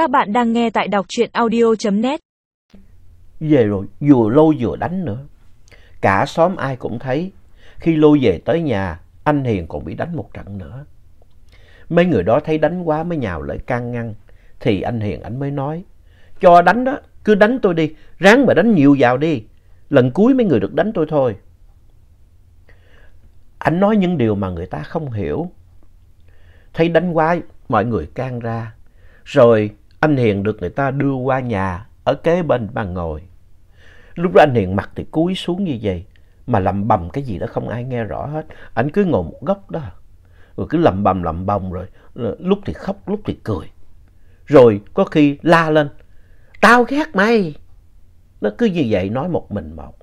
Các bạn đang nghe tại đọc truyện audio.net. Về rồi vừa lôi vừa đánh nữa. Cả xóm ai cũng thấy. Khi lôi về tới nhà, anh Hiền còn bị đánh một trận nữa. Mấy người đó thấy đánh quá mới nhào lại can ngăn. Thì anh Hiền anh mới nói. Cho đánh đó, cứ đánh tôi đi. Ráng mà đánh nhiều vào đi. Lần cuối mấy người được đánh tôi thôi. Anh nói những điều mà người ta không hiểu. Thấy đánh quá, mọi người can ra. Rồi anh Hiền được người ta đưa qua nhà, ở kế bên bàn ngồi. Lúc đó anh Hiền mặt thì cúi xuống như vậy, mà lầm bầm cái gì đó không ai nghe rõ hết. Anh cứ ngồi một góc đó rồi cứ lầm bầm lầm bầm rồi lúc thì khóc, lúc thì cười. Rồi có khi la lên, tao ghét mày. Nó cứ như vậy nói một mình một.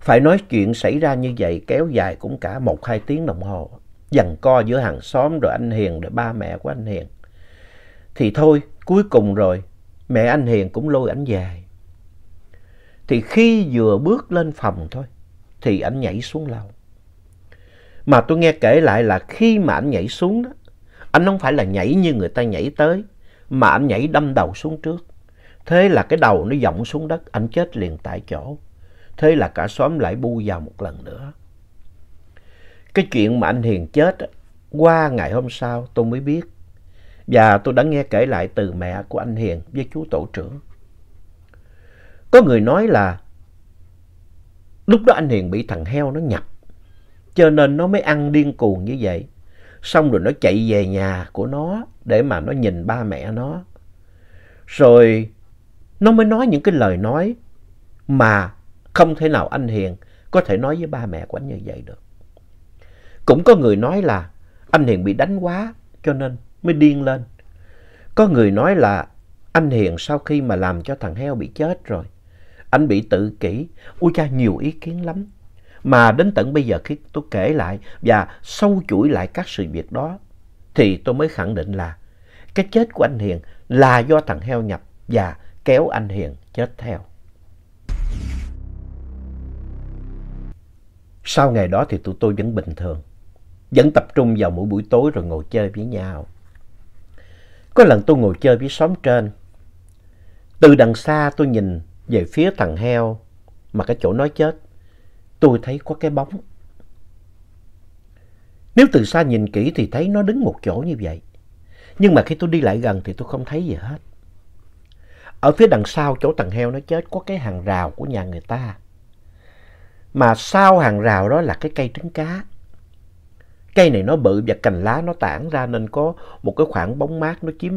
Phải nói chuyện xảy ra như vậy kéo dài cũng cả một, hai tiếng đồng hồ giằng co giữa hàng xóm rồi anh Hiền rồi ba mẹ của anh Hiền. Thì thôi, cuối cùng rồi, mẹ anh Hiền cũng lôi anh về. Thì khi vừa bước lên phòng thôi, thì anh nhảy xuống lầu. Mà tôi nghe kể lại là khi mà anh nhảy xuống đó, anh không phải là nhảy như người ta nhảy tới, mà anh nhảy đâm đầu xuống trước. Thế là cái đầu nó dọng xuống đất, anh chết liền tại chỗ. Thế là cả xóm lại bu vào một lần nữa. Cái chuyện mà anh Hiền chết qua ngày hôm sau tôi mới biết. Và tôi đã nghe kể lại từ mẹ của anh Hiền với chú tổ trưởng. Có người nói là lúc đó anh Hiền bị thằng heo nó nhập. Cho nên nó mới ăn điên cuồng như vậy. Xong rồi nó chạy về nhà của nó để mà nó nhìn ba mẹ nó. Rồi nó mới nói những cái lời nói mà không thể nào anh Hiền có thể nói với ba mẹ của anh như vậy được. Cũng có người nói là anh Hiền bị đánh quá cho nên mới điên lên. Có người nói là anh Hiền sau khi mà làm cho thằng heo bị chết rồi, anh bị tự kỷ. Ui cha nhiều ý kiến lắm. Mà đến tận bây giờ khi tôi kể lại và sâu chuỗi lại các sự việc đó, thì tôi mới khẳng định là cái chết của anh Hiền là do thằng heo nhập và kéo anh Hiền chết theo. Sau ngày đó thì tụi tôi vẫn bình thường vẫn tập trung vào mỗi buổi tối rồi ngồi chơi với nhau. Có lần tôi ngồi chơi với xóm trên. Từ đằng xa tôi nhìn về phía thằng heo, mà cái chỗ nó chết. Tôi thấy có cái bóng. Nếu từ xa nhìn kỹ thì thấy nó đứng một chỗ như vậy. Nhưng mà khi tôi đi lại gần thì tôi không thấy gì hết. Ở phía đằng sau chỗ thằng heo nó chết có cái hàng rào của nhà người ta. Mà sau hàng rào đó là cái cây trứng cá. Cây này nó bự và cành lá nó tản ra nên có một cái khoảng bóng mát nó chiếm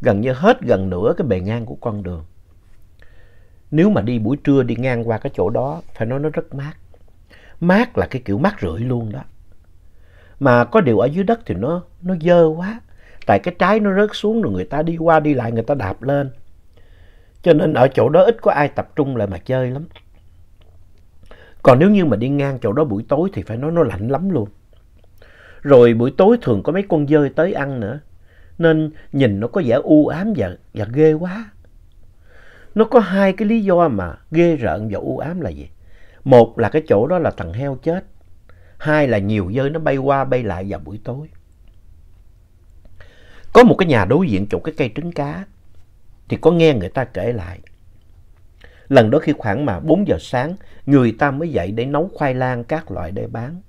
gần như hết gần nửa cái bề ngang của con đường. Nếu mà đi buổi trưa đi ngang qua cái chỗ đó phải nói nó rất mát. Mát là cái kiểu mát rượi luôn đó. Mà có điều ở dưới đất thì nó, nó dơ quá. Tại cái trái nó rớt xuống rồi người ta đi qua đi lại người ta đạp lên. Cho nên ở chỗ đó ít có ai tập trung lại mà chơi lắm. Còn nếu như mà đi ngang chỗ đó buổi tối thì phải nói nó lạnh lắm luôn. Rồi buổi tối thường có mấy con dơi tới ăn nữa. Nên nhìn nó có vẻ u ám và, và ghê quá. Nó có hai cái lý do mà ghê rợn và u ám là gì? Một là cái chỗ đó là thằng heo chết. Hai là nhiều dơi nó bay qua bay lại vào buổi tối. Có một cái nhà đối diện chỗ cái cây trứng cá. Thì có nghe người ta kể lại. Lần đó khi khoảng mà 4 giờ sáng, người ta mới dậy để nấu khoai lang các loại để bán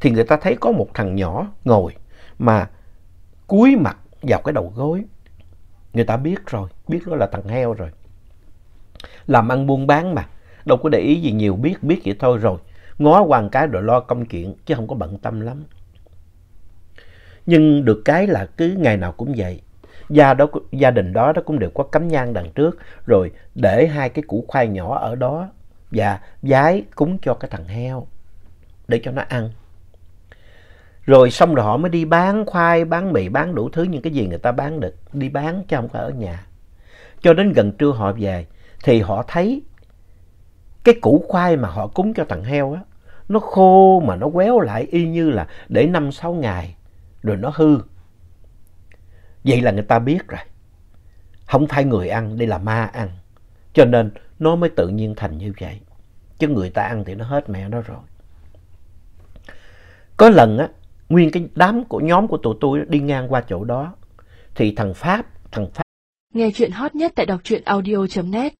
thì người ta thấy có một thằng nhỏ ngồi mà cúi mặt vào cái đầu gối. Người ta biết rồi, biết đó là thằng heo rồi. Làm ăn buôn bán mà, đâu có để ý gì nhiều, biết biết vậy thôi rồi. Ngó quan cái rồi lo công chuyện chứ không có bận tâm lắm. Nhưng được cái là cứ ngày nào cũng vậy. Gia, đó, gia đình đó, đó cũng đều có cắm nhang đằng trước rồi để hai cái củ khoai nhỏ ở đó và giái cúng cho cái thằng heo để cho nó ăn. Rồi xong rồi họ mới đi bán khoai, bán mì, bán đủ thứ những cái gì người ta bán được. Đi bán chứ không phải ở nhà. Cho đến gần trưa họ về thì họ thấy cái củ khoai mà họ cúng cho thằng heo á. Nó khô mà nó quéo lại y như là để năm sáu ngày rồi nó hư. Vậy là người ta biết rồi. Không phải người ăn, đây là ma ăn. Cho nên nó mới tự nhiên thành như vậy. Chứ người ta ăn thì nó hết mẹ nó rồi. Có lần á, nguyên cái đám của nhóm của tụi tôi đi ngang qua chỗ đó. Thì thằng Pháp, thằng Pháp Nghe chuyện hot nhất tại đọc truyện audio.net